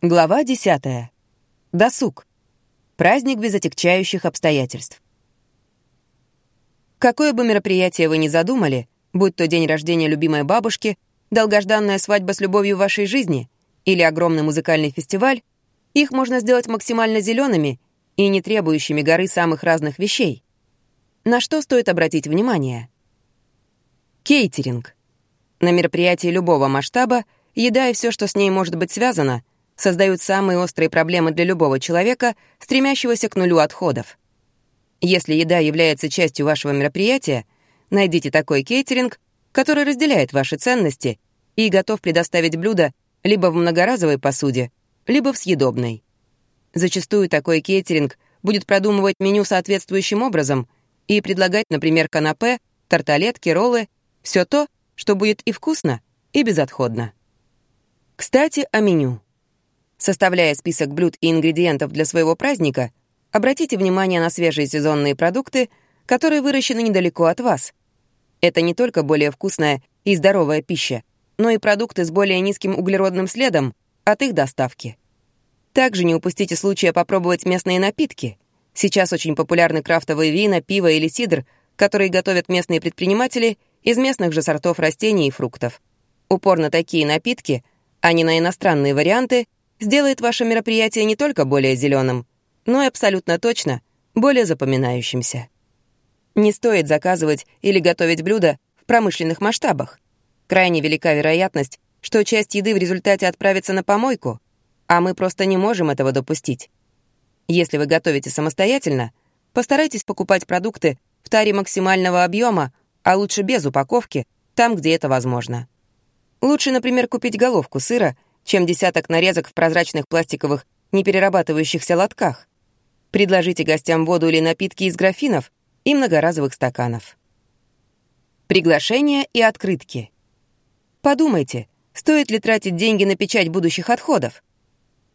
Глава 10. Досуг. Праздник без отягчающих обстоятельств. Какое бы мероприятие вы ни задумали, будь то день рождения любимой бабушки, долгожданная свадьба с любовью вашей жизни или огромный музыкальный фестиваль, их можно сделать максимально зелеными и не требующими горы самых разных вещей. На что стоит обратить внимание? Кейтеринг. На мероприятии любого масштаба еда и все, что с ней может быть связано — создают самые острые проблемы для любого человека, стремящегося к нулю отходов. Если еда является частью вашего мероприятия, найдите такой кейтеринг, который разделяет ваши ценности и готов предоставить блюдо либо в многоразовой посуде, либо в съедобной. Зачастую такой кейтеринг будет продумывать меню соответствующим образом и предлагать, например, канапе, тарталетки, роллы, все то, что будет и вкусно, и безотходно. Кстати, о меню. Составляя список блюд и ингредиентов для своего праздника, обратите внимание на свежие сезонные продукты, которые выращены недалеко от вас. Это не только более вкусная и здоровая пища, но и продукты с более низким углеродным следом от их доставки. Также не упустите случая попробовать местные напитки. Сейчас очень популярны крафтовые вина, пиво или сидр, которые готовят местные предприниматели из местных же сортов растений и фруктов. Упор на такие напитки, а не на иностранные варианты — сделает ваше мероприятие не только более зеленым, но и абсолютно точно более запоминающимся. Не стоит заказывать или готовить блюда в промышленных масштабах. Крайне велика вероятность, что часть еды в результате отправится на помойку, а мы просто не можем этого допустить. Если вы готовите самостоятельно, постарайтесь покупать продукты в таре максимального объема, а лучше без упаковки, там, где это возможно. Лучше, например, купить головку сыра — чем десяток нарезок в прозрачных пластиковых, неперерабатывающихся лотках. Предложите гостям воду или напитки из графинов и многоразовых стаканов. Приглашения и открытки. Подумайте, стоит ли тратить деньги на печать будущих отходов?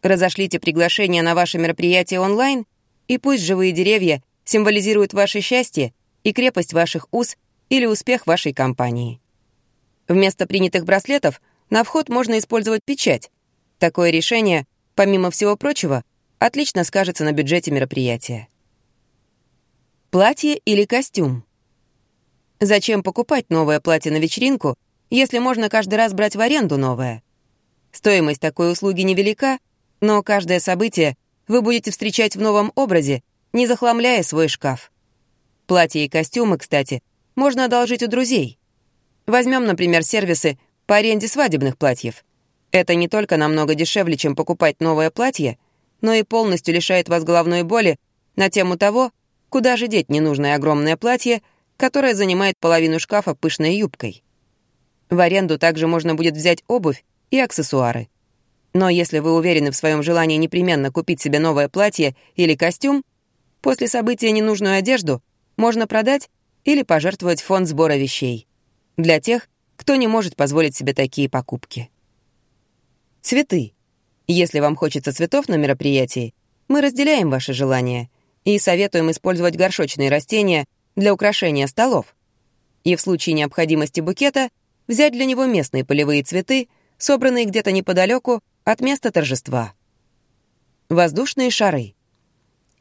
Разошлите приглашение на ваше мероприятие онлайн, и пусть живые деревья символизируют ваше счастье и крепость ваших уз или успех вашей компании. Вместо принятых браслетов — на вход можно использовать печать. Такое решение, помимо всего прочего, отлично скажется на бюджете мероприятия. Платье или костюм? Зачем покупать новое платье на вечеринку, если можно каждый раз брать в аренду новое? Стоимость такой услуги невелика, но каждое событие вы будете встречать в новом образе, не захламляя свой шкаф. Платья и костюмы, кстати, можно одолжить у друзей. Возьмем, например, сервисы по аренде свадебных платьев. Это не только намного дешевле, чем покупать новое платье, но и полностью лишает вас головной боли на тему того, куда же деть ненужное огромное платье, которое занимает половину шкафа пышной юбкой. В аренду также можно будет взять обувь и аксессуары. Но если вы уверены в своем желании непременно купить себе новое платье или костюм, после события ненужную одежду можно продать или пожертвовать фонд сбора вещей. Для тех, кто не может позволить себе такие покупки. Цветы. Если вам хочется цветов на мероприятии, мы разделяем ваши желания и советуем использовать горшочные растения для украшения столов. И в случае необходимости букета взять для него местные полевые цветы, собранные где-то неподалеку от места торжества. Воздушные шары.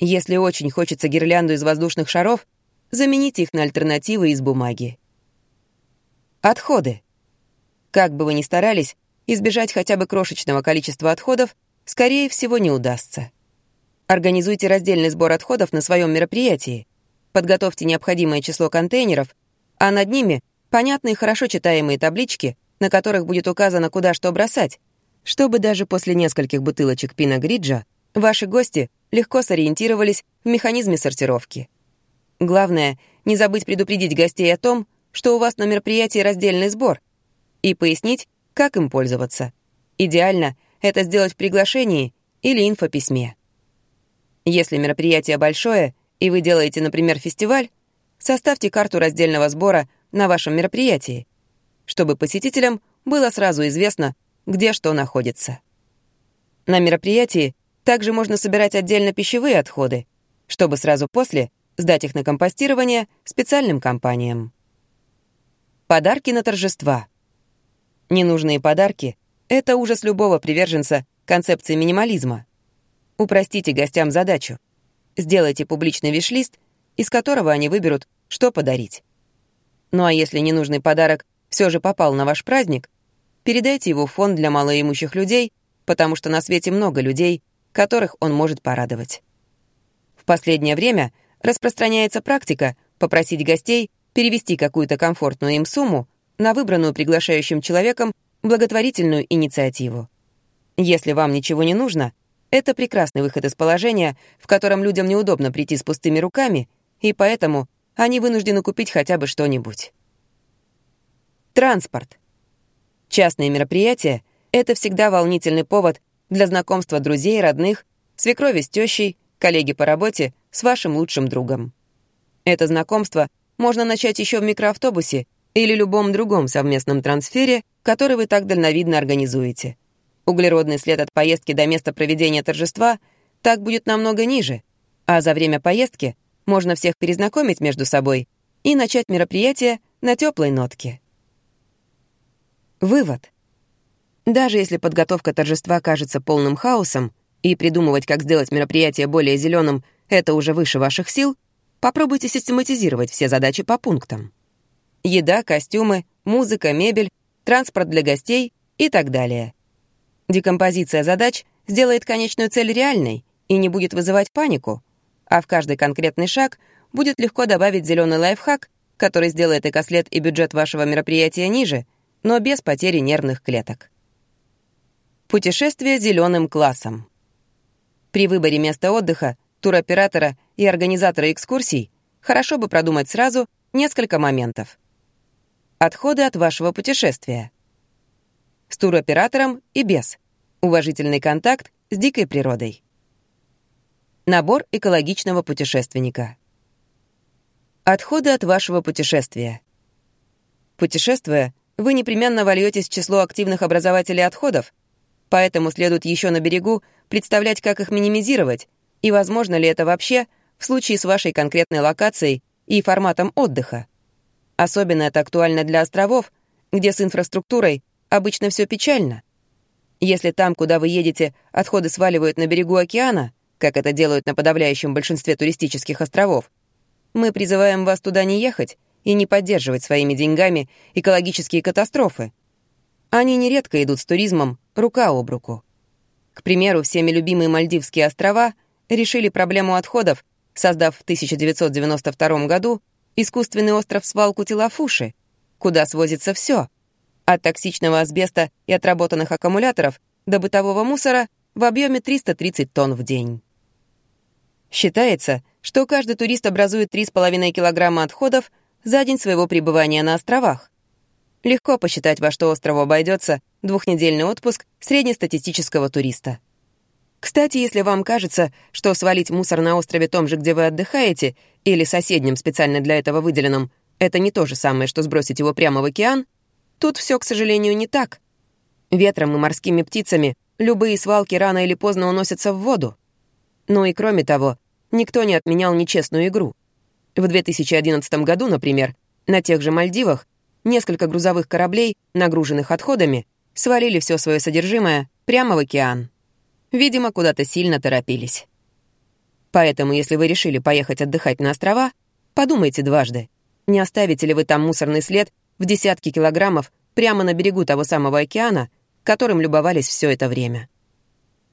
Если очень хочется гирлянду из воздушных шаров, замените их на альтернативы из бумаги. Отходы. Как бы вы ни старались, избежать хотя бы крошечного количества отходов, скорее всего, не удастся. Организуйте раздельный сбор отходов на своем мероприятии. Подготовьте необходимое число контейнеров, а над ними понятные хорошо читаемые таблички, на которых будет указано, куда что бросать, чтобы даже после нескольких бутылочек пина гриджа ваши гости легко сориентировались в механизме сортировки. Главное, не забыть предупредить гостей о том, что у вас на мероприятии раздельный сбор, и пояснить, как им пользоваться. Идеально это сделать в приглашении или инфописьме. Если мероприятие большое, и вы делаете, например, фестиваль, составьте карту раздельного сбора на вашем мероприятии, чтобы посетителям было сразу известно, где что находится. На мероприятии также можно собирать отдельно пищевые отходы, чтобы сразу после сдать их на компостирование специальным компаниям. Подарки на торжества. Ненужные подарки — это ужас любого приверженца концепции минимализма. Упростите гостям задачу. Сделайте публичный виш-лист, из которого они выберут, что подарить. Ну а если ненужный подарок все же попал на ваш праздник, передайте его в фонд для малоимущих людей, потому что на свете много людей, которых он может порадовать. В последнее время распространяется практика попросить гостей перевести какую-то комфортную им сумму на выбранную приглашающим человеком благотворительную инициативу. Если вам ничего не нужно, это прекрасный выход из положения, в котором людям неудобно прийти с пустыми руками, и поэтому они вынуждены купить хотя бы что-нибудь. Транспорт. Частные мероприятия — это всегда волнительный повод для знакомства друзей, родных, свекрови с тещей, коллеги по работе с вашим лучшим другом. Это знакомство можно начать еще в микроавтобусе или любом другом совместном трансфере, который вы так дальновидно организуете. Углеродный след от поездки до места проведения торжества так будет намного ниже, а за время поездки можно всех перезнакомить между собой и начать мероприятие на теплой нотке. Вывод. Даже если подготовка торжества кажется полным хаосом, и придумывать, как сделать мероприятие более зеленым, это уже выше ваших сил, попробуйте систематизировать все задачи по пунктам. Еда, костюмы, музыка, мебель, транспорт для гостей и так далее. Декомпозиция задач сделает конечную цель реальной и не будет вызывать панику, а в каждый конкретный шаг будет легко добавить зеленый лайфхак, который сделает экослед и бюджет вашего мероприятия ниже, но без потери нервных клеток. Путешествие зеленым классом. При выборе места отдыха, туроператора и организатора экскурсий хорошо бы продумать сразу несколько моментов. Отходы от вашего путешествия. С туроператором и без. Уважительный контакт с дикой природой. Набор экологичного путешественника. Отходы от вашего путешествия. Путешествуя, вы непременно вольетесь в число активных образователей отходов, поэтому следует еще на берегу представлять, как их минимизировать, и возможно ли это вообще в случае с вашей конкретной локацией и форматом отдыха. Особенно это актуально для островов, где с инфраструктурой обычно все печально. Если там, куда вы едете, отходы сваливают на берегу океана, как это делают на подавляющем большинстве туристических островов, мы призываем вас туда не ехать и не поддерживать своими деньгами экологические катастрофы. Они нередко идут с туризмом рука об руку. К примеру, всеми любимые Мальдивские острова решили проблему отходов, создав в 1992 году искусственный остров-свалку Тилафуши, куда свозится все, от токсичного асбеста и отработанных аккумуляторов до бытового мусора в объеме 330 тонн в день. Считается, что каждый турист образует 3,5 килограмма отходов за день своего пребывания на островах. Легко посчитать, во что острову обойдется двухнедельный отпуск среднестатистического туриста. Кстати, если вам кажется, что свалить мусор на острове том же, где вы отдыхаете, или соседнем специально для этого выделенном, это не то же самое, что сбросить его прямо в океан, тут все, к сожалению, не так. Ветром и морскими птицами любые свалки рано или поздно уносятся в воду. Ну и кроме того, никто не отменял нечестную игру. В 2011 году, например, на тех же Мальдивах несколько грузовых кораблей, нагруженных отходами, свалили все свое содержимое прямо в океан. Видимо, куда-то сильно торопились. Поэтому, если вы решили поехать отдыхать на острова, подумайте дважды, не оставите ли вы там мусорный след в десятки килограммов прямо на берегу того самого океана, которым любовались все это время.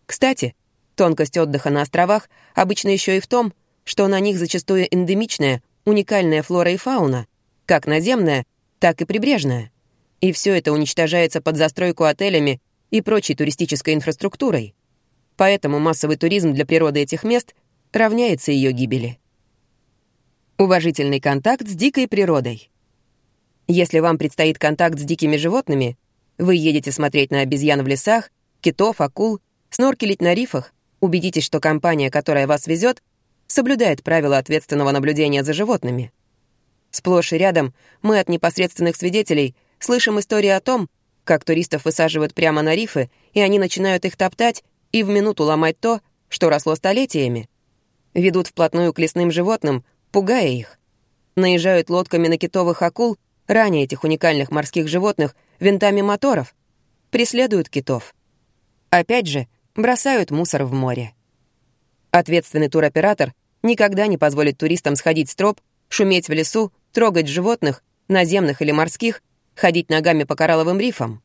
Кстати, тонкость отдыха на островах обычно еще и в том, что на них зачастую эндемичная, уникальная флора и фауна, как наземная, так и прибрежная. И все это уничтожается под застройку отелями и прочей туристической инфраструктурой. Поэтому массовый туризм для природы этих мест равняется ее гибели. Уважительный контакт с дикой природой. Если вам предстоит контакт с дикими животными, вы едете смотреть на обезьян в лесах, китов, акул, сноркелить на рифах, убедитесь, что компания, которая вас везет, соблюдает правила ответственного наблюдения за животными. Сплошь и рядом мы от непосредственных свидетелей слышим истории о том, как туристов высаживают прямо на рифы, и они начинают их топтать и в минуту ломать то, что росло столетиями. Ведут вплотную к лесным животным, пугая их. Наезжают лодками на китовых акул, раня этих уникальных морских животных винтами моторов. Преследуют китов. Опять же, бросают мусор в море. Ответственный туроператор никогда не позволит туристам сходить с троп, шуметь в лесу, трогать животных, наземных или морских, ходить ногами по коралловым рифам.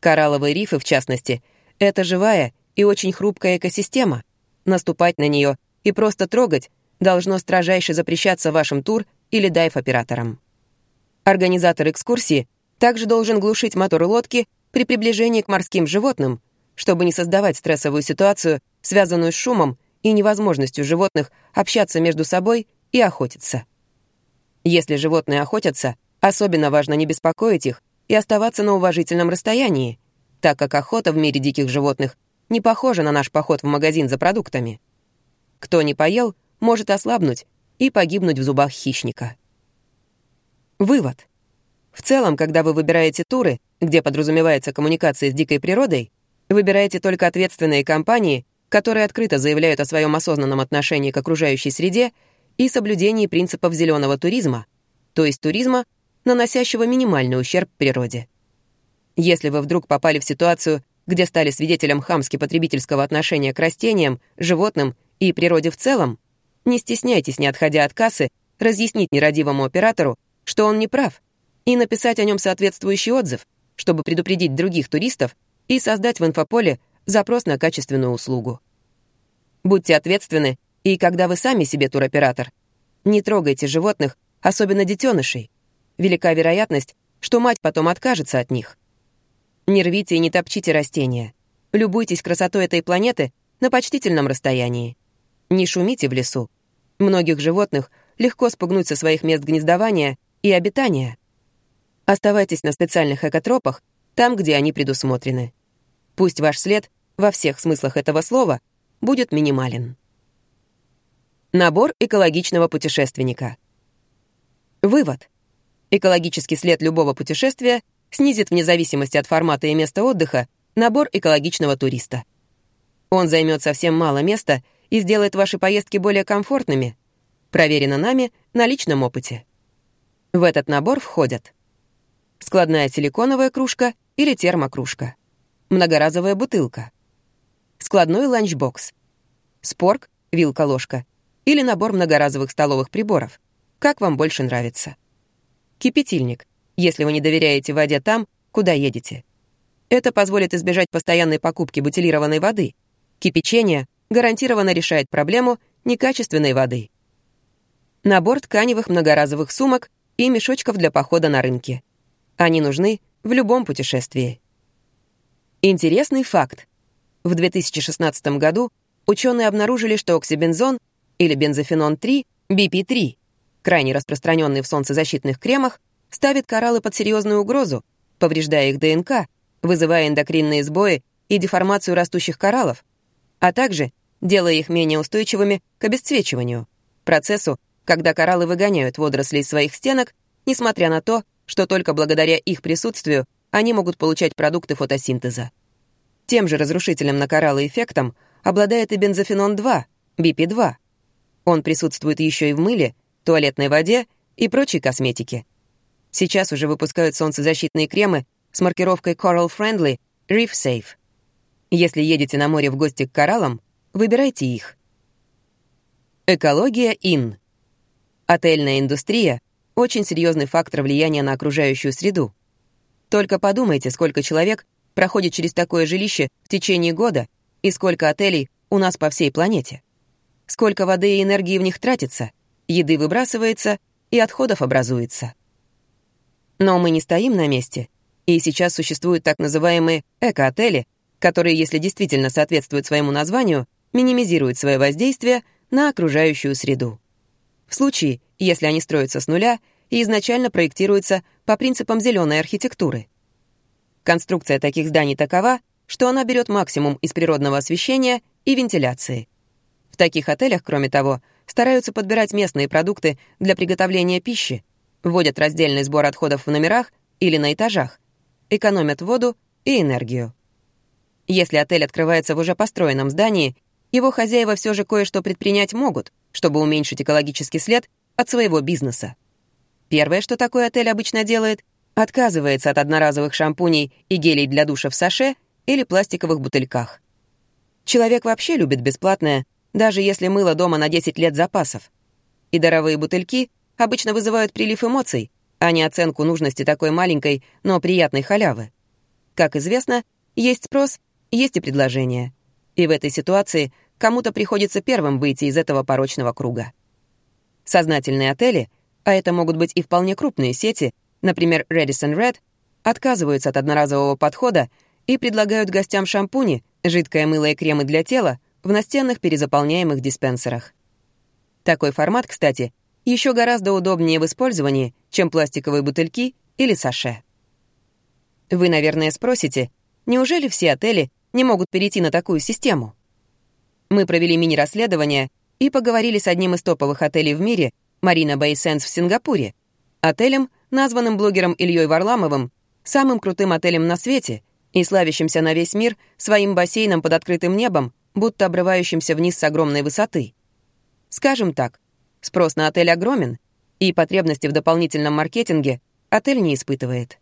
Коралловые рифы, в частности, это живая и очень хрупкая экосистема. Наступать на нее и просто трогать должно строжайше запрещаться вашим тур- или дайв-операторам. Организатор экскурсии также должен глушить мотор лодки при приближении к морским животным, чтобы не создавать стрессовую ситуацию, связанную с шумом и невозможностью животных общаться между собой и охотиться. Если животные охотятся, особенно важно не беспокоить их и оставаться на уважительном расстоянии, так как охота в мире диких животных не похожа на наш поход в магазин за продуктами. Кто не поел, может ослабнуть и погибнуть в зубах хищника. Вывод. В целом, когда вы выбираете туры, где подразумевается коммуникация с дикой природой, выбирайте только ответственные компании, которые открыто заявляют о своем осознанном отношении к окружающей среде и соблюдении принципов зеленого туризма, то есть туризма, наносящего минимальный ущерб природе. Если вы вдруг попали в ситуацию, где стали свидетелем хамски-потребительского отношения к растениям, животным и природе в целом, не стесняйтесь, не отходя от кассы, разъяснить нерадивому оператору, что он не прав, и написать о нем соответствующий отзыв, чтобы предупредить других туристов и создать в инфополе запрос на качественную услугу. Будьте ответственны, и когда вы сами себе туроператор, не трогайте животных, особенно детенышей. Велика вероятность, что мать потом откажется от них. Не рвите и не топчите растения. Любуйтесь красотой этой планеты на почтительном расстоянии. Не шумите в лесу. Многих животных легко спугнуть со своих мест гнездования и обитания. Оставайтесь на специальных экотропах, там, где они предусмотрены. Пусть ваш след во всех смыслах этого слова, будет минимален. Набор экологичного путешественника. Вывод. Экологический след любого путешествия снизит вне зависимости от формата и места отдыха набор экологичного туриста. Он займет совсем мало места и сделает ваши поездки более комфортными. Проверено нами на личном опыте. В этот набор входят складная силиконовая кружка или термокружка, многоразовая бутылка, складной ланчбокс, спорк, вилка-ложка или набор многоразовых столовых приборов, как вам больше нравится. Кипятильник, если вы не доверяете воде там, куда едете. Это позволит избежать постоянной покупки бутилированной воды. Кипячение гарантированно решает проблему некачественной воды. Набор тканевых многоразовых сумок и мешочков для похода на рынке. Они нужны в любом путешествии. Интересный факт. В 2016 году ученые обнаружили, что оксибензон или бензофенон-3, BP3, крайне распространенный в солнцезащитных кремах, ставит кораллы под серьезную угрозу, повреждая их ДНК, вызывая эндокринные сбои и деформацию растущих кораллов, а также делая их менее устойчивыми к обесцвечиванию, процессу, когда кораллы выгоняют водоросли из своих стенок, несмотря на то, что только благодаря их присутствию они могут получать продукты фотосинтеза. Тем же разрушительным на кораллы эффектом обладает и бензофенон-2, BP2. Он присутствует еще и в мыле, туалетной воде и прочей косметике. Сейчас уже выпускают солнцезащитные кремы с маркировкой Coral Friendly, Reef Safe. Если едете на море в гости к кораллам, выбирайте их. Экология ин. Отельная индустрия — очень серьезный фактор влияния на окружающую среду. Только подумайте, сколько человек проходит через такое жилище в течение года и сколько отелей у нас по всей планете. Сколько воды и энергии в них тратится, еды выбрасывается и отходов образуется. Но мы не стоим на месте, и сейчас существуют так называемые эко-отели, которые, если действительно соответствуют своему названию, минимизируют свое воздействие на окружающую среду. В случае, если они строятся с нуля и изначально проектируются по принципам зеленой архитектуры — Конструкция таких зданий такова, что она берет максимум из природного освещения и вентиляции. В таких отелях, кроме того, стараются подбирать местные продукты для приготовления пищи, вводят раздельный сбор отходов в номерах или на этажах, экономят воду и энергию. Если отель открывается в уже построенном здании, его хозяева все же кое-что предпринять могут, чтобы уменьшить экологический след от своего бизнеса. Первое, что такой отель обычно делает, отказывается от одноразовых шампуней и гелей для душа в саше или пластиковых бутыльках. Человек вообще любит бесплатное, даже если мыло дома на 10 лет запасов. И даровые бутыльки обычно вызывают прилив эмоций, а не оценку нужности такой маленькой, но приятной халявы. Как известно, есть спрос, есть и предложение. И в этой ситуации кому-то приходится первым выйти из этого порочного круга. Сознательные отели, а это могут быть и вполне крупные сети, например, Radisson Red, отказываются от одноразового подхода и предлагают гостям шампуни, жидкое мыло и кремы для тела в настенных перезаполняемых диспенсерах. Такой формат, кстати, еще гораздо удобнее в использовании, чем пластиковые бутыльки или саше. Вы, наверное, спросите, неужели все отели не могут перейти на такую систему? Мы провели мини-расследование и поговорили с одним из топовых отелей в мире, Marina Bay Sands в Сингапуре, отелем, названным блогером Ильей Варламовым самым крутым отелем на свете и славящимся на весь мир своим бассейном под открытым небом, будто обрывающимся вниз с огромной высоты. Скажем так, спрос на отель огромен, и потребности в дополнительном маркетинге отель не испытывает.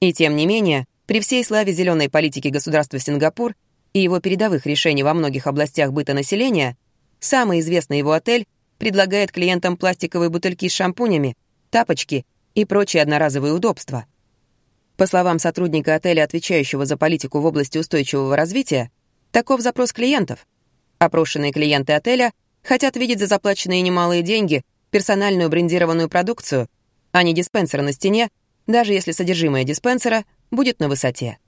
И тем не менее, при всей славе зеленой политики государства Сингапур и его передовых решений во многих областях быта населения, самый известный его отель предлагает клиентам пластиковые бутыльки с шампунями, тапочки и прочие одноразовые удобства. По словам сотрудника отеля, отвечающего за политику в области устойчивого развития, таков запрос клиентов. Опрошенные клиенты отеля хотят видеть за заплаченные немалые деньги персональную брендированную продукцию, а не диспенсер на стене, даже если содержимое диспенсера будет на высоте.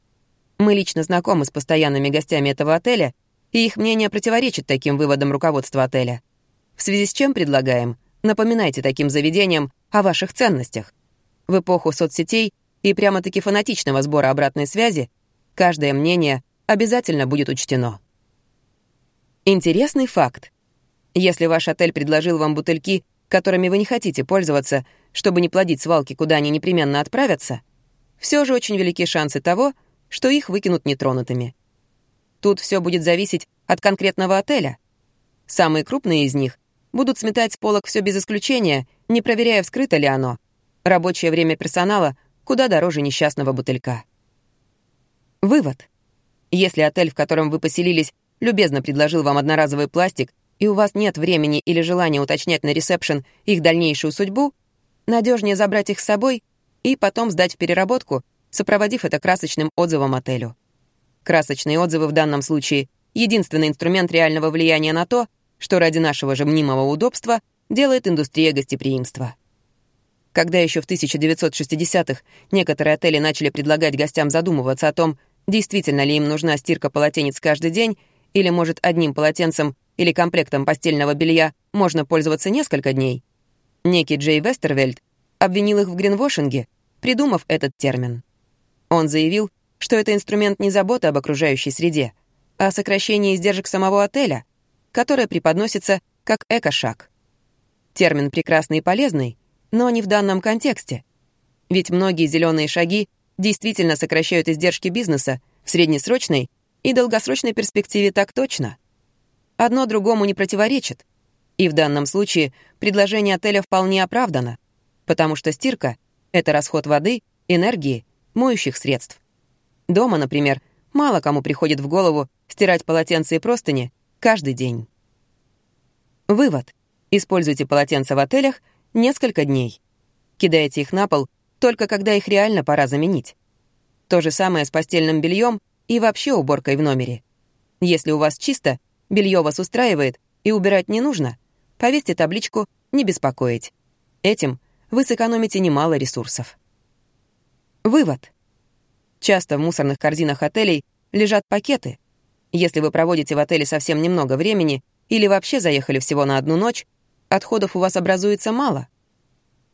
Мы лично знакомы с постоянными гостями этого отеля, и их мнение противоречит таким выводам руководства отеля. В связи с чем предлагаем, напоминайте таким заведениям о ваших ценностях. В эпоху соцсетей и прямо-таки фанатичного сбора обратной связи каждое мнение обязательно будет учтено. Интересный факт. Если ваш отель предложил вам бутыльки, которыми вы не хотите пользоваться, чтобы не плодить свалки, куда они непременно отправятся, все же очень велики шансы того, что их выкинут нетронутыми. Тут все будет зависеть от конкретного отеля. Самые крупные из них будут сметать с полок все без исключения, не проверяя, вскрыто ли оно. Рабочее время персонала куда дороже несчастного бутылька. Вывод. Если отель, в котором вы поселились, любезно предложил вам одноразовый пластик, и у вас нет времени или желания уточнять на ресепшн их дальнейшую судьбу, надежнее забрать их с собой и потом сдать в переработку, сопроводив это красочным отзывом отелю. Красочные отзывы в данном случае — единственный инструмент реального влияния на то, что ради нашего же мнимого удобства делает индустрия гостеприимства. Когда еще в 1960-х некоторые отели начали предлагать гостям задумываться о том, действительно ли им нужна стирка полотенец каждый день, или, может, одним полотенцем или комплектом постельного белья можно пользоваться несколько дней, некий Джей Вестервельд обвинил их в гринвошинге, придумав этот термин. Он заявил, что это инструмент не заботы об окружающей среде, а сокращение издержек самого отеля, которое преподносится как эко-шаг. Термин прекрасный и полезный, но не в данном контексте. Ведь многие зеленые шаги действительно сокращают издержки бизнеса в среднесрочной и долгосрочной перспективе так точно. Одно другому не противоречит. И в данном случае предложение отеля вполне оправдано, потому что стирка — это расход воды, энергии, моющих средств. Дома, например, мало кому приходит в голову стирать полотенца и простыни каждый день. Вывод. Используйте полотенца в отелях — несколько дней. Кидаете их на пол только когда их реально пора заменить. То же самое с постельным бельем и вообще уборкой в номере. Если у вас чисто, белье вас устраивает и убирать не нужно, повесьте табличку «Не беспокоить». Этим вы сэкономите немало ресурсов. Вывод. Часто в мусорных корзинах отелей лежат пакеты. Если вы проводите в отеле совсем немного времени или вообще заехали всего на одну ночь, отходов у вас образуется мало.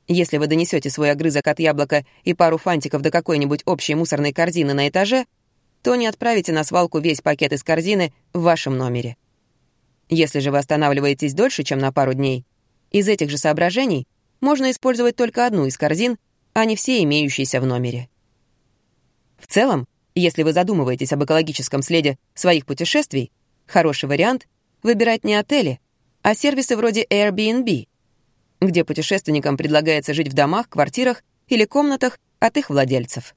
Если вы донесете свой огрызок от яблока и пару фантиков до какой-нибудь общей мусорной корзины на этаже, то не отправите на свалку весь пакет из корзины в вашем номере. Если же вы останавливаетесь дольше, чем на пару дней, из этих же соображений можно использовать только одну из корзин, а не все имеющиеся в номере. В целом, если вы задумываетесь об экологическом следе своих путешествий, хороший вариант — выбирать не отели, а сервисы вроде Airbnb, где путешественникам предлагается жить в домах, квартирах или комнатах от их владельцев.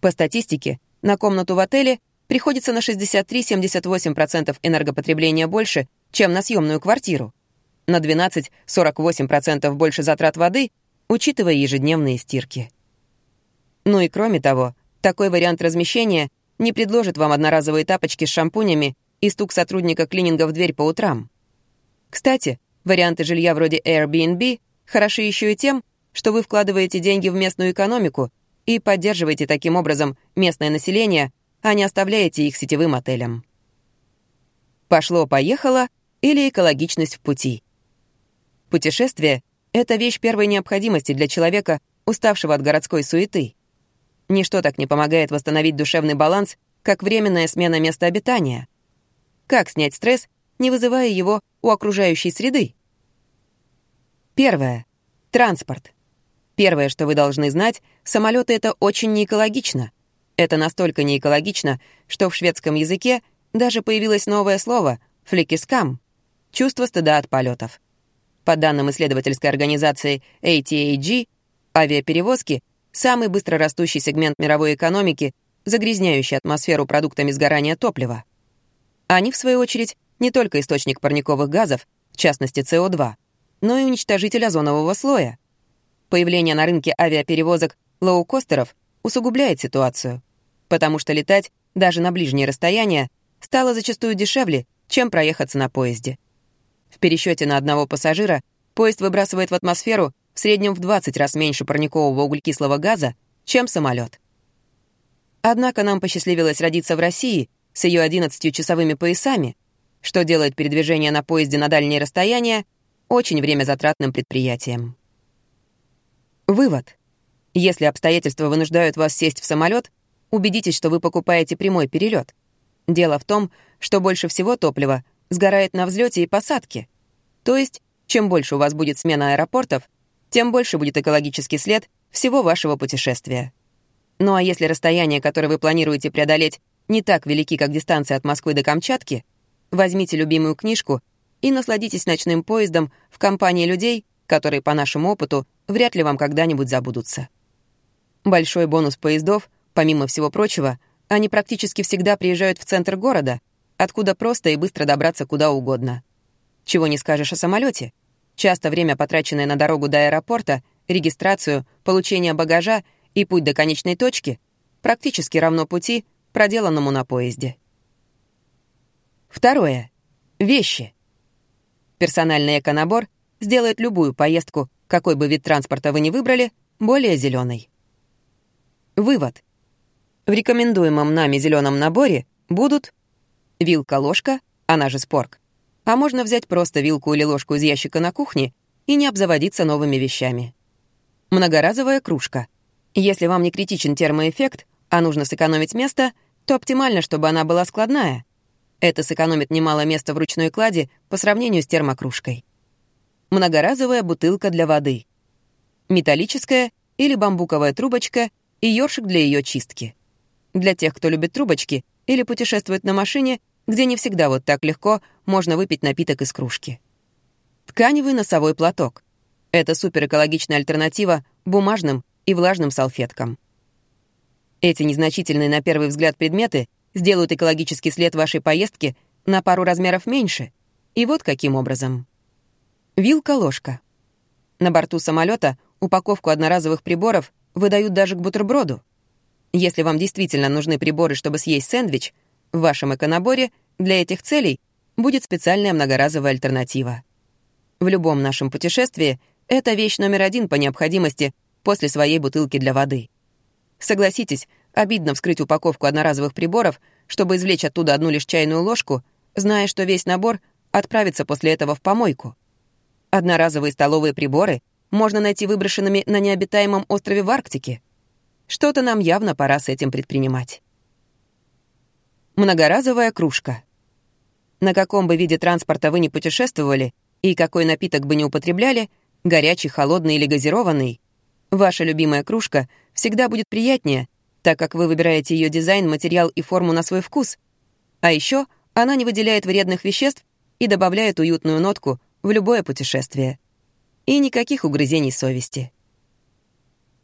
По статистике, на комнату в отеле приходится на 63-78% энергопотребления больше, чем на съемную квартиру. На 12-48% больше затрат воды, учитывая ежедневные стирки. Ну и кроме того, такой вариант размещения не предложит вам одноразовые тапочки с шампунями и стук сотрудника клининга в дверь по утрам. Кстати, варианты жилья вроде Airbnb хороши еще и тем, что вы вкладываете деньги в местную экономику и поддерживаете таким образом местное население, а не оставляете их сетевым отелям. Пошло-поехало или экологичность в пути. Путешествие — это вещь первой необходимости для человека, уставшего от городской суеты. Ничто так не помогает восстановить душевный баланс, как временная смена места обитания. Как снять стресс, не вызывая его у окружающей среды? Первое. Транспорт. Первое, что вы должны знать, самолеты это очень неэкологично. Это настолько неэкологично, что в шведском языке даже появилось новое слово «фликискам» — чувство стыда от полетов. По данным исследовательской организации ATAG, авиаперевозки — самый быстро растущий сегмент мировой экономики, загрязняющий атмосферу продуктами сгорания топлива. Они, в свою очередь, не только источник парниковых газов, в частности СО2, но и уничтожитель озонового слоя — Появление на рынке авиаперевозок лоукостеров усугубляет ситуацию, потому что летать даже на ближние расстояния стало зачастую дешевле, чем проехаться на поезде. В пересчете на одного пассажира поезд выбрасывает в атмосферу в среднем в 20 раз меньше парникового углекислого газа, чем самолет. Однако нам посчастливилось родиться в России с ее 11-часовыми поясами, что делает передвижение на поезде на дальние расстояния очень время затратным предприятием. Вывод. Если обстоятельства вынуждают вас сесть в самолет, убедитесь, что вы покупаете прямой перелет. Дело в том, что больше всего топлива сгорает на взлете и посадке. То есть, чем больше у вас будет смена аэропортов, тем больше будет экологический след всего вашего путешествия. Ну а если расстояние, которое вы планируете преодолеть, не так велики, как дистанция от Москвы до Камчатки, возьмите любимую книжку и насладитесь ночным поездом в компании людей, которые, по нашему опыту, вряд ли вам когда-нибудь забудутся. Большой бонус поездов, помимо всего прочего, они практически всегда приезжают в центр города, откуда просто и быстро добраться куда угодно. Чего не скажешь о самолете. Часто время, потраченное на дорогу до аэропорта, регистрацию, получение багажа и путь до конечной точки, практически равно пути, проделанному на поезде. Второе. Вещи. Персональный эконабор сделает любую поездку, какой бы вид транспорта вы ни выбрали, более зеленой. Вывод. В рекомендуемом нами зеленом наборе будут вилка-ложка, она же спорк, а можно взять просто вилку или ложку из ящика на кухне и не обзаводиться новыми вещами. Многоразовая кружка. Если вам не критичен термоэффект, а нужно сэкономить место, то оптимально, чтобы она была складная. Это сэкономит немало места в ручной кладе по сравнению с термокружкой многоразовая бутылка для воды, металлическая или бамбуковая трубочка и ёршик для ее чистки. Для тех, кто любит трубочки или путешествует на машине, где не всегда вот так легко можно выпить напиток из кружки. Тканевый носовой платок. Это суперэкологичная альтернатива бумажным и влажным салфеткам. Эти незначительные на первый взгляд предметы сделают экологический след вашей поездки на пару размеров меньше. И вот каким образом. Вилка-ложка. На борту самолета упаковку одноразовых приборов выдают даже к бутерброду. Если вам действительно нужны приборы, чтобы съесть сэндвич, в вашем эконаборе для этих целей будет специальная многоразовая альтернатива. В любом нашем путешествии это вещь номер один по необходимости после своей бутылки для воды. Согласитесь, обидно вскрыть упаковку одноразовых приборов, чтобы извлечь оттуда одну лишь чайную ложку, зная, что весь набор отправится после этого в помойку. Одноразовые столовые приборы можно найти выброшенными на необитаемом острове в Арктике. Что-то нам явно пора с этим предпринимать. Многоразовая кружка. На каком бы виде транспорта вы ни путешествовали и какой напиток бы ни употребляли, горячий, холодный или газированный, ваша любимая кружка всегда будет приятнее, так как вы выбираете ее дизайн, материал и форму на свой вкус. А еще она не выделяет вредных веществ и добавляет уютную нотку в любое путешествие. И никаких угрызений совести.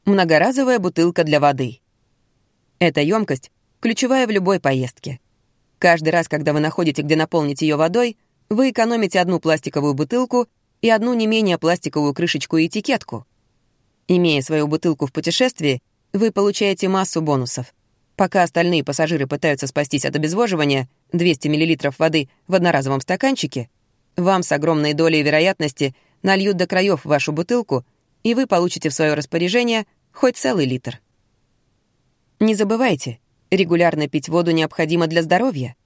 Многоразовая бутылка для воды. Эта емкость ключевая в любой поездке. Каждый раз, когда вы находите, где наполнить ее водой, вы экономите одну пластиковую бутылку и одну не менее пластиковую крышечку и этикетку. Имея свою бутылку в путешествии, вы получаете массу бонусов. Пока остальные пассажиры пытаются спастись от обезвоживания 200 мл воды в одноразовом стаканчике, вам с огромной долей вероятности нальют до краев вашу бутылку, и вы получите в свое распоряжение хоть целый литр. Не забывайте, регулярно пить воду необходимо для здоровья.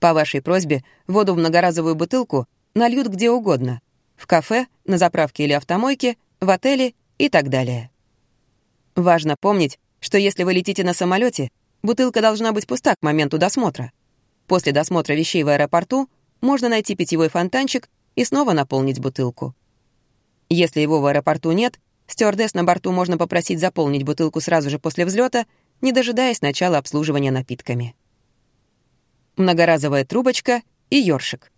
По вашей просьбе воду в многоразовую бутылку нальют где угодно — в кафе, на заправке или автомойке, в отеле и так далее. Важно помнить, что если вы летите на самолете, Бутылка должна быть пуста к моменту досмотра. После досмотра вещей в аэропорту можно найти питьевой фонтанчик и снова наполнить бутылку. Если его в аэропорту нет, стюардесс на борту можно попросить заполнить бутылку сразу же после взлета, не дожидаясь начала обслуживания напитками. Многоразовая трубочка и ёршик.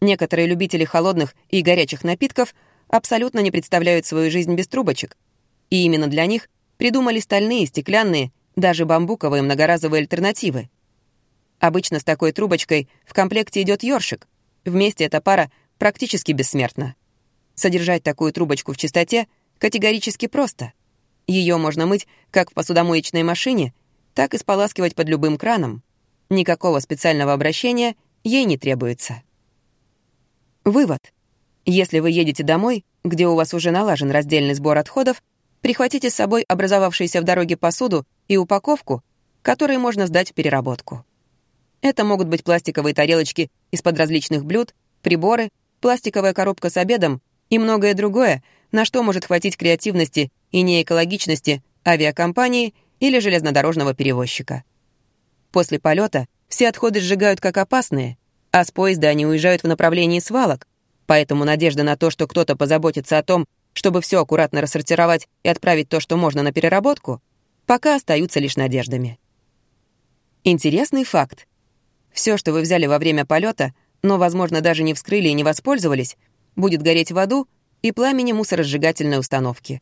Некоторые любители холодных и горячих напитков абсолютно не представляют свою жизнь без трубочек, и именно для них придумали стальные, стеклянные даже бамбуковые многоразовые альтернативы. Обычно с такой трубочкой в комплекте идет ёршик. Вместе эта пара практически бессмертна. Содержать такую трубочку в чистоте категорически просто. Ее можно мыть как в посудомоечной машине, так и споласкивать под любым краном. Никакого специального обращения ей не требуется. Вывод. Если вы едете домой, где у вас уже налажен раздельный сбор отходов, Прихватите с собой образовавшуюся в дороге посуду и упаковку, которые можно сдать в переработку. Это могут быть пластиковые тарелочки из-под различных блюд, приборы, пластиковая коробка с обедом и многое другое, на что может хватить креативности и неэкологичности авиакомпании или железнодорожного перевозчика. После полета все отходы сжигают как опасные, а с поезда они уезжают в направлении свалок, поэтому надежда на то, что кто-то позаботится о том, чтобы все аккуратно рассортировать и отправить то, что можно на переработку, пока остаются лишь надеждами. Интересный факт. Все, что вы взяли во время полета, но, возможно, даже не вскрыли и не воспользовались, будет гореть в аду и пламени мусоросжигательной установки.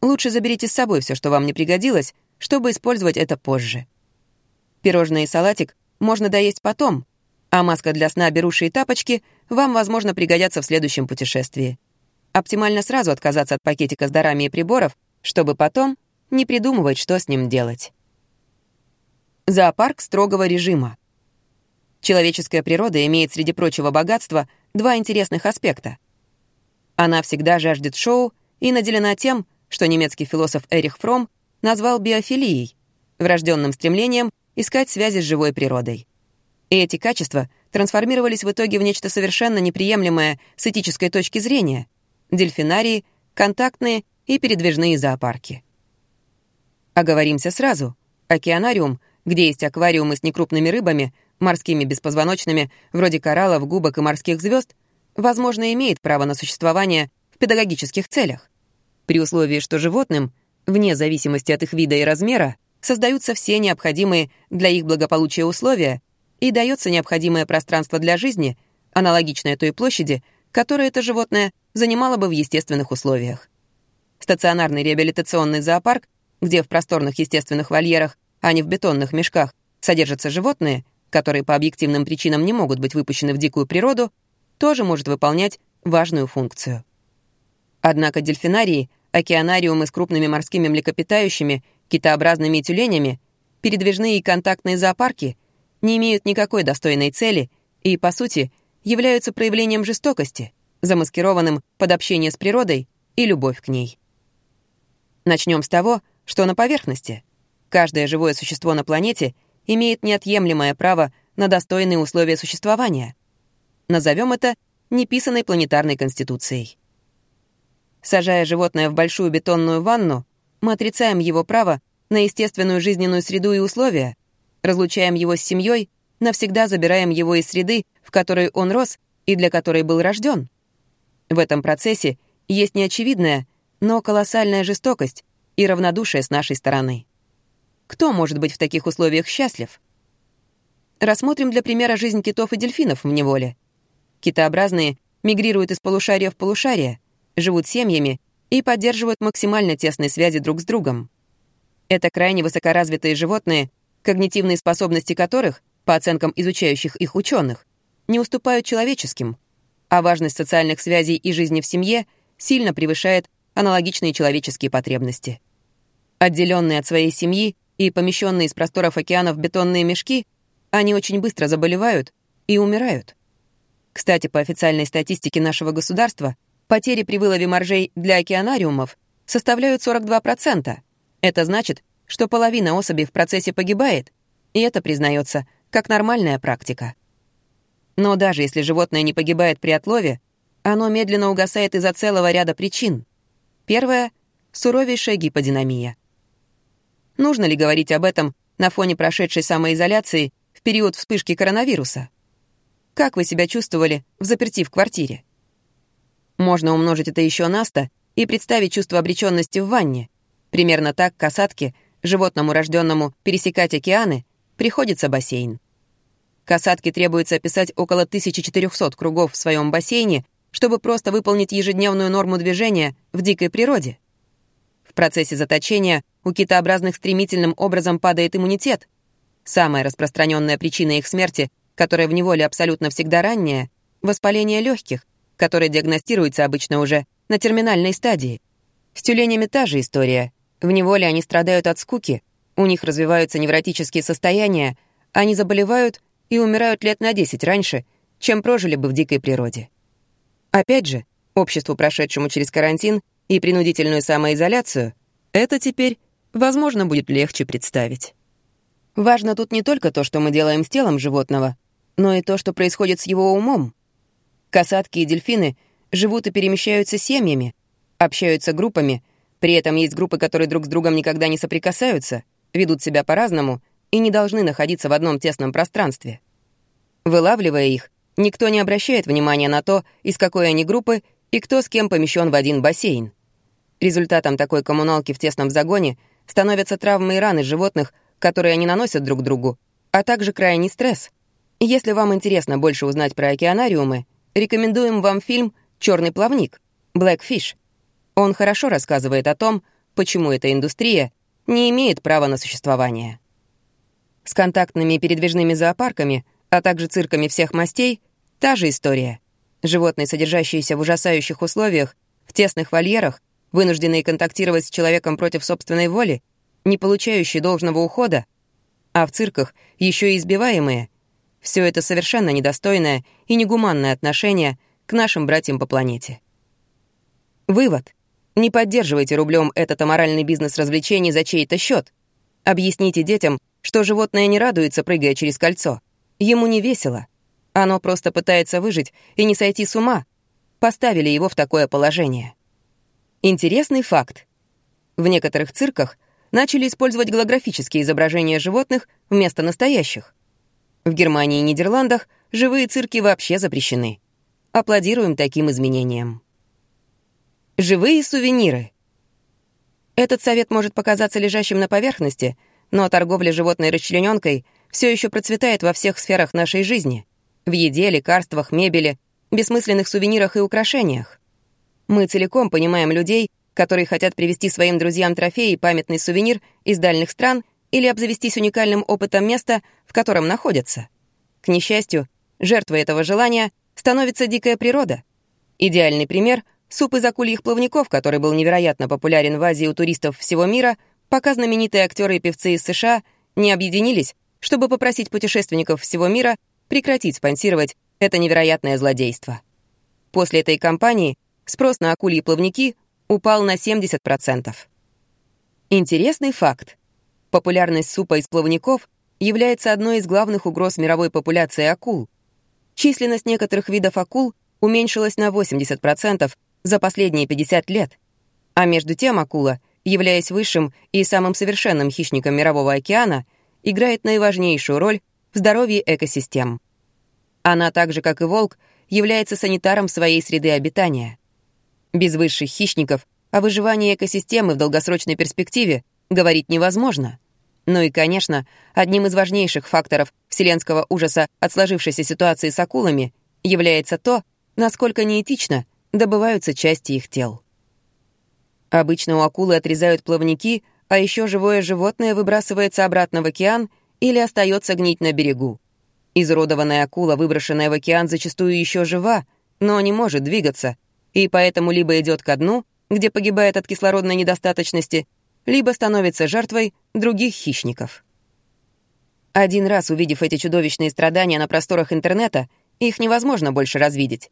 Лучше заберите с собой все, что вам не пригодилось, чтобы использовать это позже. Пирожное и салатик можно доесть потом, а маска для сна, беруши и тапочки вам, возможно, пригодятся в следующем путешествии. Оптимально сразу отказаться от пакетика с дарами и приборов, чтобы потом не придумывать, что с ним делать. Зоопарк строгого режима. Человеческая природа имеет среди прочего богатства два интересных аспекта. Она всегда жаждет шоу и наделена тем, что немецкий философ Эрих Фром назвал биофилией, врожденным стремлением искать связи с живой природой. И эти качества трансформировались в итоге в нечто совершенно неприемлемое с этической точки зрения — дельфинарии, контактные и передвижные зоопарки. Оговоримся сразу. Океанариум, где есть аквариумы с некрупными рыбами, морскими беспозвоночными, вроде кораллов, губок и морских звезд, возможно, имеет право на существование в педагогических целях, при условии, что животным, вне зависимости от их вида и размера, создаются все необходимые для их благополучия условия и дается необходимое пространство для жизни, аналогичное той площади, которую это животное занимало бы в естественных условиях. Стационарный реабилитационный зоопарк, где в просторных естественных вольерах, а не в бетонных мешках, содержатся животные, которые по объективным причинам не могут быть выпущены в дикую природу, тоже может выполнять важную функцию. Однако дельфинарии, океанариумы с крупными морскими млекопитающими, китообразными и тюленями, передвижные и контактные зоопарки не имеют никакой достойной цели и, по сути, являются проявлением жестокости, замаскированным под общение с природой и любовь к ней. Начнем с того, что на поверхности каждое живое существо на планете имеет неотъемлемое право на достойные условия существования. Назовем это неписанной планетарной конституцией. Сажая животное в большую бетонную ванну, мы отрицаем его право на естественную жизненную среду и условия, разлучаем его с семьей, навсегда забираем его из среды, в которой он рос и для которой был рожден. В этом процессе есть неочевидная, но колоссальная жестокость и равнодушие с нашей стороны. Кто может быть в таких условиях счастлив? Рассмотрим для примера жизнь китов и дельфинов в неволе. Китообразные мигрируют из полушария в полушарие, живут семьями и поддерживают максимально тесные связи друг с другом. Это крайне высокоразвитые животные, когнитивные способности которых, по оценкам изучающих их ученых, не уступают человеческим, а важность социальных связей и жизни в семье сильно превышает аналогичные человеческие потребности. Отделенные от своей семьи и помещенные из просторов океанов бетонные мешки, они очень быстро заболевают и умирают. Кстати, по официальной статистике нашего государства, потери при вылове моржей для океанариумов составляют 42%. Это значит, что половина особей в процессе погибает, и это признается как нормальная практика. Но даже если животное не погибает при отлове, оно медленно угасает из-за целого ряда причин. Первое — суровейшая гиподинамия. Нужно ли говорить об этом на фоне прошедшей самоизоляции в период вспышки коронавируса? Как вы себя чувствовали в заперти в квартире? Можно умножить это еще на 100 и представить чувство обреченности в ванне. Примерно так касатке, животному, рожденному пересекать океаны, приходится бассейн. Касатке требуется описать около 1400 кругов в своем бассейне, чтобы просто выполнить ежедневную норму движения в дикой природе. В процессе заточения у китообразных стремительным образом падает иммунитет. Самая распространенная причина их смерти, которая в неволе абсолютно всегда ранняя — воспаление легких, которое диагностируется обычно уже на терминальной стадии. С тюленями та же история. В неволе они страдают от скуки, у них развиваются невротические состояния, они заболевают и умирают лет на 10 раньше, чем прожили бы в дикой природе. Опять же, обществу, прошедшему через карантин и принудительную самоизоляцию, это теперь, возможно, будет легче представить. Важно тут не только то, что мы делаем с телом животного, но и то, что происходит с его умом. Касатки и дельфины живут и перемещаются семьями, общаются группами, при этом есть группы, которые друг с другом никогда не соприкасаются, ведут себя по-разному и не должны находиться в одном тесном пространстве. Вылавливая их, никто не обращает внимания на то, из какой они группы и кто с кем помещен в один бассейн. Результатом такой коммуналки в тесном загоне становятся травмы и раны животных, которые они наносят друг другу, а также крайний стресс. Если вам интересно больше узнать про океанариумы, рекомендуем вам фильм «Черный плавник» «Blackfish». Он хорошо рассказывает о том, почему эта индустрия не имеет права на существование. С контактными передвижными зоопарками, а также цирками всех мастей, та же история. Животные, содержащиеся в ужасающих условиях, в тесных вольерах, вынужденные контактировать с человеком против собственной воли, не получающие должного ухода, а в цирках еще и избиваемые. Все это совершенно недостойное и негуманное отношение к нашим братьям по планете. Вывод. Не поддерживайте рублем этот аморальный бизнес развлечений за чей-то счет. Объясните детям, что животное не радуется, прыгая через кольцо. Ему не весело. Оно просто пытается выжить и не сойти с ума. Поставили его в такое положение. Интересный факт. В некоторых цирках начали использовать голографические изображения животных вместо настоящих. В Германии и Нидерландах живые цирки вообще запрещены. Аплодируем таким изменениям. Живые сувениры. Этот совет может показаться лежащим на поверхности, но торговля животной расчлененкой все еще процветает во всех сферах нашей жизни. В еде, лекарствах, мебели, бессмысленных сувенирах и украшениях. Мы целиком понимаем людей, которые хотят привезти своим друзьям трофей и памятный сувенир из дальних стран или обзавестись уникальным опытом места, в котором находятся. К несчастью, жертвой этого желания становится дикая природа. Идеальный пример — суп из акульих плавников, который был невероятно популярен в Азии у туристов всего мира, пока знаменитые актеры и певцы из США не объединились, чтобы попросить путешественников всего мира прекратить спонсировать это невероятное злодейство. После этой кампании спрос на акульи плавники упал на 70%. Интересный факт. Популярность супа из плавников является одной из главных угроз мировой популяции акул. Численность некоторых видов акул уменьшилась на 80% за последние 50 лет. А между тем акула, являясь высшим и самым совершенным хищником мирового океана, играет наиважнейшую роль в здоровье экосистем. Она, так же как и волк, является санитаром своей среды обитания. Без высших хищников о выживании экосистемы в долгосрочной перспективе говорить невозможно. Ну и, конечно, одним из важнейших факторов вселенского ужаса от сложившейся ситуации с акулами является то, насколько неэтично добываются части их тел. Обычно у акулы отрезают плавники, а еще живое животное выбрасывается обратно в океан или остается гнить на берегу. Изуродованная акула, выброшенная в океан, зачастую еще жива, но не может двигаться, и поэтому либо идет ко дну, где погибает от кислородной недостаточности, либо становится жертвой других хищников. Один раз увидев эти чудовищные страдания на просторах интернета, их невозможно больше развидеть.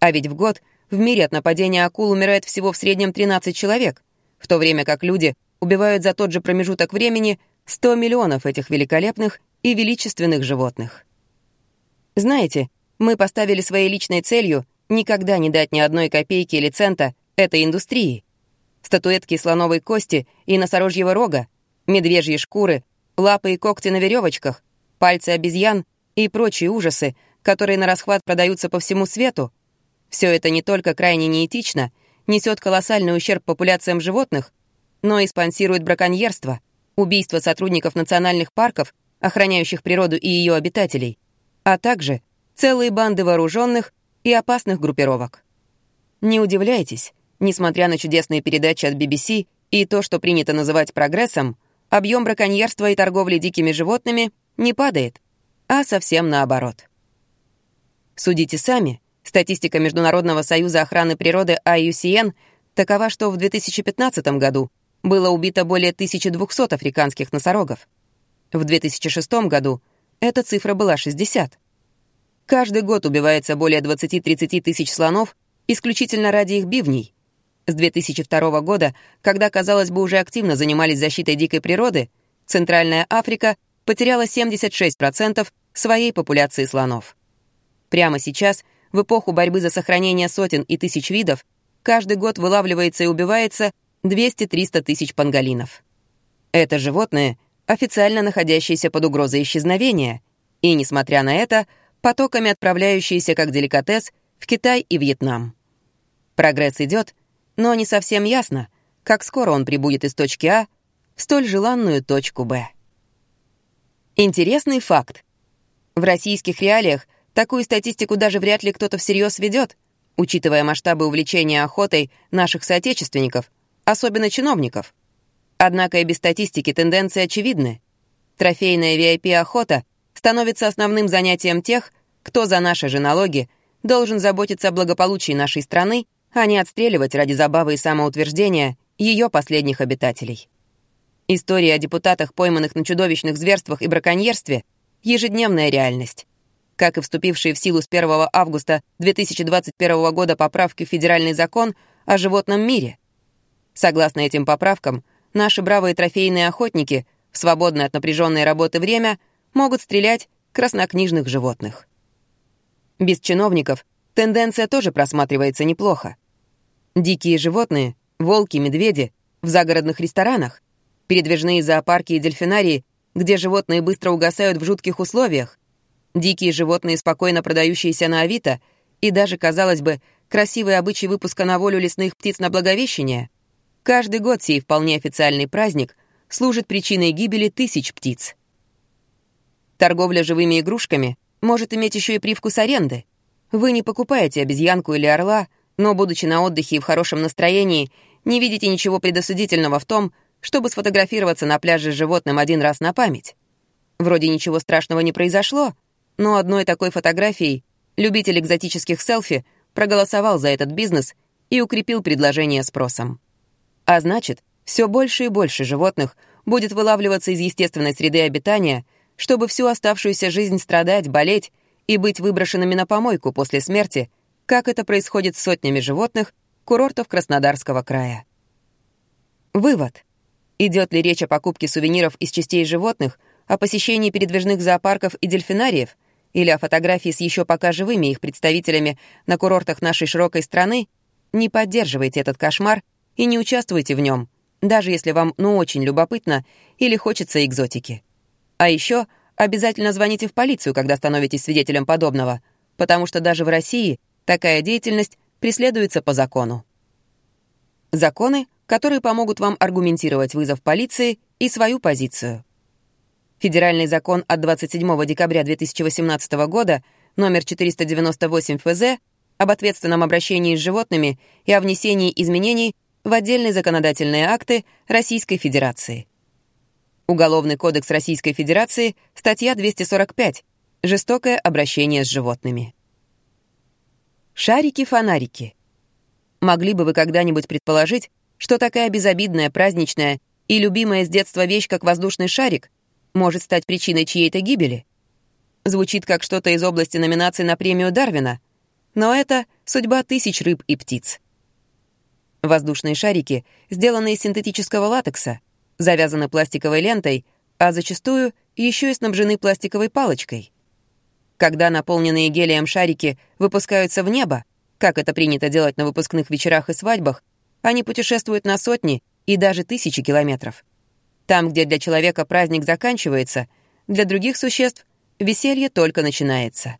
А ведь в год в мире от нападения акул умирает всего в среднем 13 человек, в то время как люди убивают за тот же промежуток времени 100 миллионов этих великолепных и величественных животных. Знаете, мы поставили своей личной целью никогда не дать ни одной копейки или цента этой индустрии. Статуэтки слоновой кости и носорожьего рога, медвежьи шкуры, лапы и когти на веревочках, пальцы обезьян и прочие ужасы, которые на расхват продаются по всему свету, все это не только крайне неэтично, несет колоссальный ущерб популяциям животных, но и спонсирует браконьерство, убийство сотрудников национальных парков, охраняющих природу и ее обитателей, а также целые банды вооруженных и опасных группировок. Не удивляйтесь, несмотря на чудесные передачи от BBC и то, что принято называть прогрессом, объем браконьерства и торговли дикими животными не падает, а совсем наоборот. Судите сами, статистика Международного союза охраны природы IUCN такова, что в 2015 году было убито более 1200 африканских носорогов. В 2006 году эта цифра была 60. Каждый год убивается более 20-30 тысяч слонов исключительно ради их бивней. С 2002 года, когда, казалось бы, уже активно занимались защитой дикой природы, Центральная Африка потеряла 76% своей популяции слонов. Прямо сейчас, в эпоху борьбы за сохранение сотен и тысяч видов, каждый год вылавливается и убивается 200-300 тысяч панголинов. Это животные, официально находящиеся под угрозой исчезновения, и, несмотря на это, потоками отправляющиеся как деликатес в Китай и Вьетнам. Прогресс идет, но не совсем ясно, как скоро он прибудет из точки А в столь желанную точку Б. Интересный факт. В российских реалиях Такую статистику даже вряд ли кто-то всерьез ведет, учитывая масштабы увлечения охотой наших соотечественников, особенно чиновников. Однако и без статистики тенденции очевидны. Трофейная VIP-охота становится основным занятием тех, кто за наши же налоги должен заботиться о благополучии нашей страны, а не отстреливать ради забавы и самоутверждения ее последних обитателей. История о депутатах, пойманных на чудовищных зверствах и браконьерстве — ежедневная реальность как и вступившие в силу с 1 августа 2021 года поправки в Федеральный закон о животном мире. Согласно этим поправкам, наши бравые трофейные охотники в свободное от напряженной работы время могут стрелять краснокнижных животных. Без чиновников тенденция тоже просматривается неплохо. Дикие животные, волки, медведи в загородных ресторанах, передвижные зоопарки и дельфинарии, где животные быстро угасают в жутких условиях, Дикие животные, спокойно продающиеся на Авито, и даже, казалось бы, красивый обычай выпуска на волю лесных птиц на Благовещение. Каждый год сей вполне официальный праздник служит причиной гибели тысяч птиц. Торговля живыми игрушками может иметь еще и привкус аренды. Вы не покупаете обезьянку или орла, но, будучи на отдыхе и в хорошем настроении, не видите ничего предосудительного в том, чтобы сфотографироваться на пляже с животным один раз на память. Вроде ничего страшного не произошло, но одной такой фотографией любитель экзотических селфи проголосовал за этот бизнес и укрепил предложение спросом. А значит, все больше и больше животных будет вылавливаться из естественной среды обитания, чтобы всю оставшуюся жизнь страдать, болеть и быть выброшенными на помойку после смерти, как это происходит с сотнями животных курортов Краснодарского края. Вывод. Идет ли речь о покупке сувениров из частей животных, о посещении передвижных зоопарков и дельфинариев — или о фотографии с еще пока живыми их представителями на курортах нашей широкой страны, не поддерживайте этот кошмар и не участвуйте в нем, даже если вам ну очень любопытно или хочется экзотики. А еще обязательно звоните в полицию, когда становитесь свидетелем подобного, потому что даже в России такая деятельность преследуется по закону. Законы, которые помогут вам аргументировать вызов полиции и свою позицию. Федеральный закон от 27 декабря 2018 года номер 498 ФЗ об ответственном обращении с животными и о внесении изменений в отдельные законодательные акты Российской Федерации. Уголовный кодекс Российской Федерации, статья 245. Жестокое обращение с животными. Шарики-фонарики. Могли бы вы когда-нибудь предположить, что такая безобидная, праздничная и любимая с детства вещь, как воздушный шарик, может стать причиной чьей-то гибели? Звучит как что-то из области номинации на премию Дарвина, но это судьба тысяч рыб и птиц. Воздушные шарики сделаны из синтетического латекса, завязаны пластиковой лентой, а зачастую еще и снабжены пластиковой палочкой. Когда наполненные гелием шарики выпускаются в небо, как это принято делать на выпускных вечерах и свадьбах, они путешествуют на сотни и даже тысячи километров. Там, где для человека праздник заканчивается, для других существ веселье только начинается.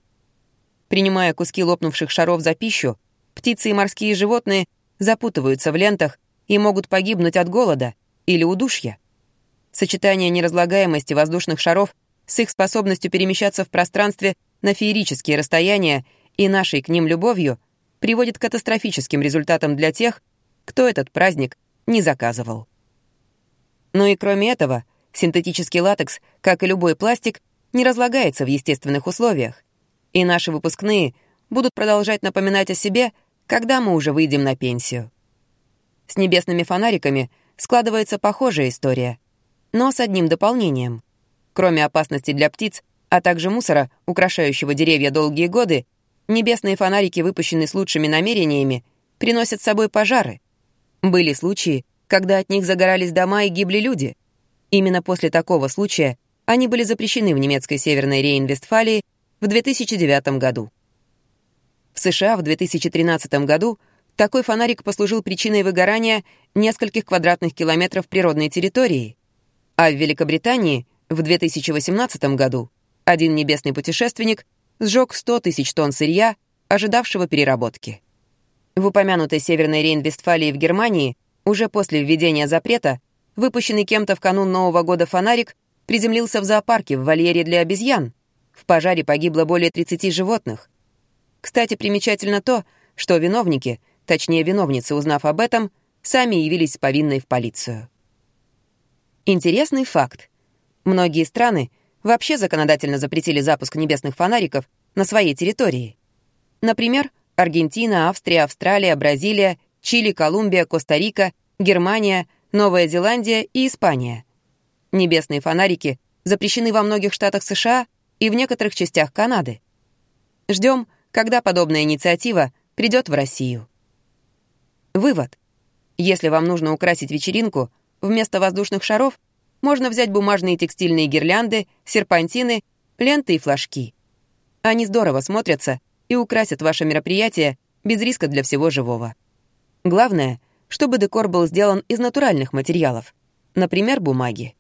Принимая куски лопнувших шаров за пищу, птицы и морские животные запутываются в лентах и могут погибнуть от голода или удушья. Сочетание неразлагаемости воздушных шаров с их способностью перемещаться в пространстве на феерические расстояния и нашей к ним любовью приводит к катастрофическим результатам для тех, кто этот праздник не заказывал. Ну и кроме этого, синтетический латекс, как и любой пластик, не разлагается в естественных условиях, и наши выпускные будут продолжать напоминать о себе, когда мы уже выйдем на пенсию. С небесными фонариками складывается похожая история, но с одним дополнением. Кроме опасности для птиц, а также мусора, украшающего деревья долгие годы, небесные фонарики, выпущенные с лучшими намерениями, приносят с собой пожары. Были случаи, когда от них загорались дома и гибли люди. Именно после такого случая они были запрещены в немецкой Северной Рейн-Вестфалии в 2009 году. В США в 2013 году такой фонарик послужил причиной выгорания нескольких квадратных километров природной территории, а в Великобритании в 2018 году один небесный путешественник сжег 100 тысяч тонн сырья, ожидавшего переработки. В упомянутой Северной Рейн-Вестфалии в Германии уже после введения запрета выпущенный кем-то в канун Нового года фонарик приземлился в зоопарке в вольере для обезьян. В пожаре погибло более 30 животных. Кстати, примечательно то, что виновники, точнее виновницы, узнав об этом, сами явились повинной в полицию. Интересный факт. Многие страны вообще законодательно запретили запуск небесных фонариков на своей территории. Например, Аргентина, Австрия, Австралия, Бразилия, Чили, Колумбия, Коста-Рика, Германия, Новая Зеландия и Испания — Небесные фонарики запрещены во многих штатах США и в некоторых частях Канады. Ждем, когда подобная инициатива придет в Россию. Вывод. Если вам нужно украсить вечеринку, вместо воздушных шаров можно взять бумажные текстильные гирлянды, серпантины, ленты и флажки. Они здорово смотрятся и украсят ваше мероприятие без риска для всего живого. Главное, чтобы декор был сделан из натуральных материалов, например, бумаги.